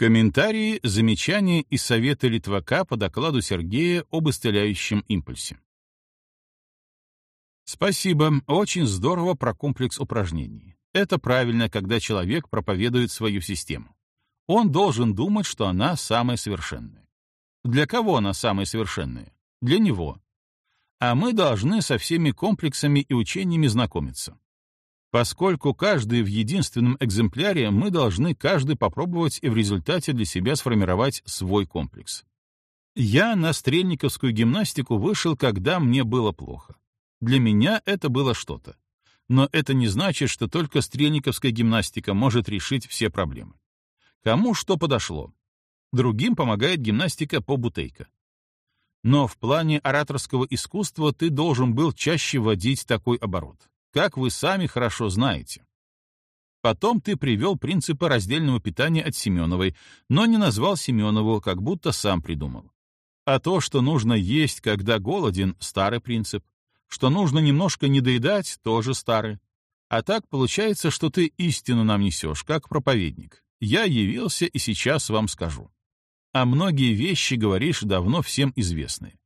Комментарии, замечания и советы Литвака по докладу Сергея об исцеляющем импульсе. Спасибо, очень здорово про комплекс упражнений. Это правильно, когда человек проповедует свою систему. Он должен думать, что она самая совершенная. Для кого она самая совершенная? Для него. А мы должны со всеми комплексами и учениями знакомиться. Поскольку каждый в единственном экземпляре, мы должны каждый попробовать и в результате для себя сформировать свой комплекс. Я на стрельниковскую гимнастику вышел, когда мне было плохо. Для меня это было что-то. Но это не значит, что только стрельниковская гимнастика может решить все проблемы. Кому что подошло. Другим помогает гимнастика по бутейка. Но в плане ораторского искусства ты должен был чаще вводить такой оборот как вы сами хорошо знаете. Потом ты привел принципы раздельного питания от Семеновой, но не назвал Семенову, как будто сам придумал. А то, что нужно есть, когда голоден, — старый принцип. Что нужно немножко не доедать, — тоже старый. А так получается, что ты истину нам несешь, как проповедник. Я явился и сейчас вам скажу. А многие вещи, говоришь, давно всем известные.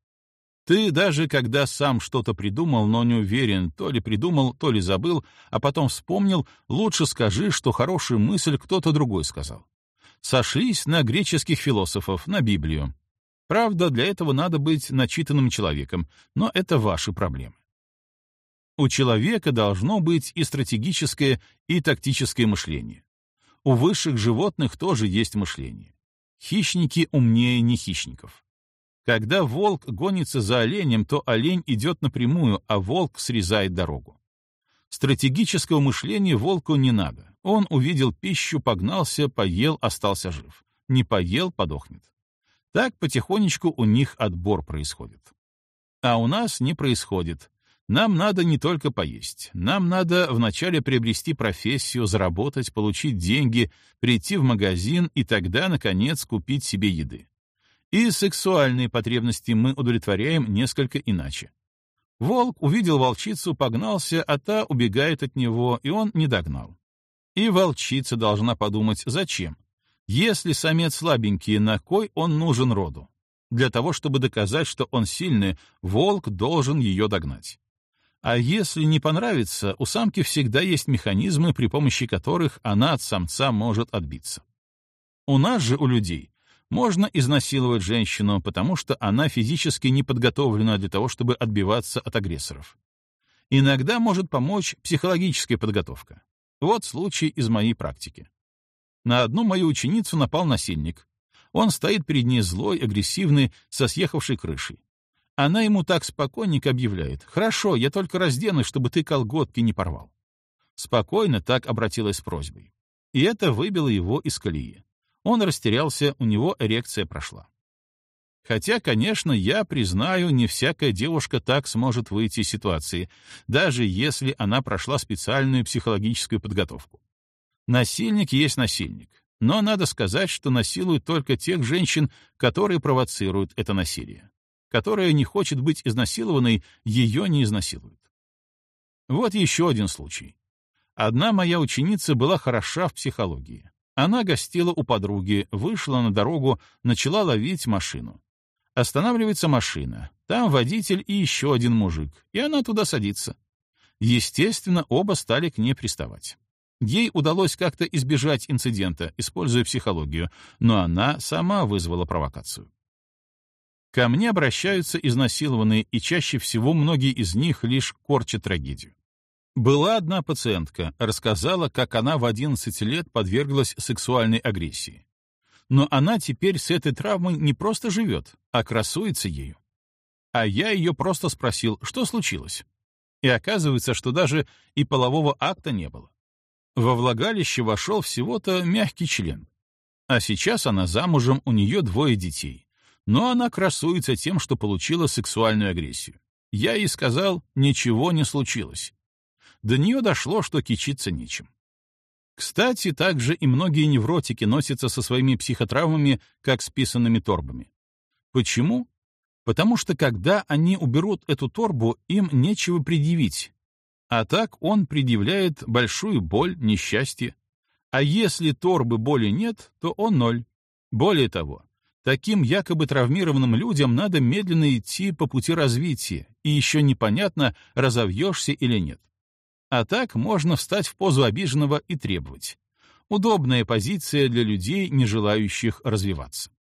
Ты даже когда сам что-то придумал, но не уверен, то ли придумал, то ли забыл, а потом вспомнил, лучше скажи, что хорошую мысль кто-то другой сказал. Сошлись на греческих философов, на Библию. Правда, для этого надо быть начитанным человеком, но это ваши проблемы. У человека должно быть и стратегическое, и тактическое мышление. У высших животных тоже есть мышление. Хищники умнее не хищников. Когда волк гонится за оленем, то олень идет напрямую, а волк срезает дорогу. Стратегического мышления волку не надо. Он увидел пищу, погнался, поел, остался жив. Не поел — подохнет. Так потихонечку у них отбор происходит. А у нас не происходит. Нам надо не только поесть. Нам надо вначале приобрести профессию, заработать, получить деньги, прийти в магазин и тогда, наконец, купить себе еды. И сексуальные потребности мы удовлетворяем несколько иначе. Волк увидел волчицу, погнался, а та убегает от него, и он не догнал. И волчица должна подумать, зачем? Если самец слабенький, на кой он нужен роду? Для того, чтобы доказать, что он сильный, волк должен ее догнать. А если не понравится, у самки всегда есть механизмы, при помощи которых она от самца может отбиться. У нас же, у людей, можно изнасиловать женщину, потому что она физически не подготовлена для того, чтобы отбиваться от агрессоров. Иногда может помочь психологическая подготовка. Вот случай из моей практики. На одну мою ученицу напал насильник. Он стоит перед ней злой, агрессивный, со съехавшей крышей. Она ему так спокойненько объявляет. «Хорошо, я только разденусь, чтобы ты колготки не порвал». Спокойно так обратилась с просьбой. И это выбило его из колеи. Он растерялся, у него эрекция прошла. Хотя, конечно, я признаю, не всякая девушка так сможет выйти из ситуации, даже если она прошла специальную психологическую подготовку. Насильник есть насильник, но надо сказать, что насилуют только тех женщин, которые провоцируют это насилие. Которая не хочет быть изнасилованной, ее не изнасилуют. Вот еще один случай. Одна моя ученица была хороша в психологии. Она гостила у подруги, вышла на дорогу, начала ловить машину. Останавливается машина. Там водитель и еще один мужик, и она туда садится. Естественно, оба стали к ней приставать. Ей удалось как-то избежать инцидента, используя психологию, но она сама вызвала провокацию. Ко мне обращаются изнасилованные, и чаще всего многие из них лишь корчат трагедию. Была одна пациентка, рассказала, как она в 11 лет подверглась сексуальной агрессии. Но она теперь с этой травмой не просто живет, а красуется ею. А я ее просто спросил, что случилось. И оказывается, что даже и полового акта не было. Во влагалище вошел всего-то мягкий член. А сейчас она замужем, у нее двое детей. Но она красуется тем, что получила сексуальную агрессию. Я ей сказал, ничего не случилось до нее дошло, что кичиться нечем. Кстати, также и многие невротики носятся со своими психотравмами, как с писанными торбами. Почему? Потому что когда они уберут эту торбу, им нечего предъявить. А так он предъявляет большую боль, несчастье. А если торбы боли нет, то он ноль. Более того, таким якобы травмированным людям надо медленно идти по пути развития, и еще непонятно, разовьешься или нет. А так можно встать в позу обиженного и требовать. Удобная позиция для людей, не желающих развиваться.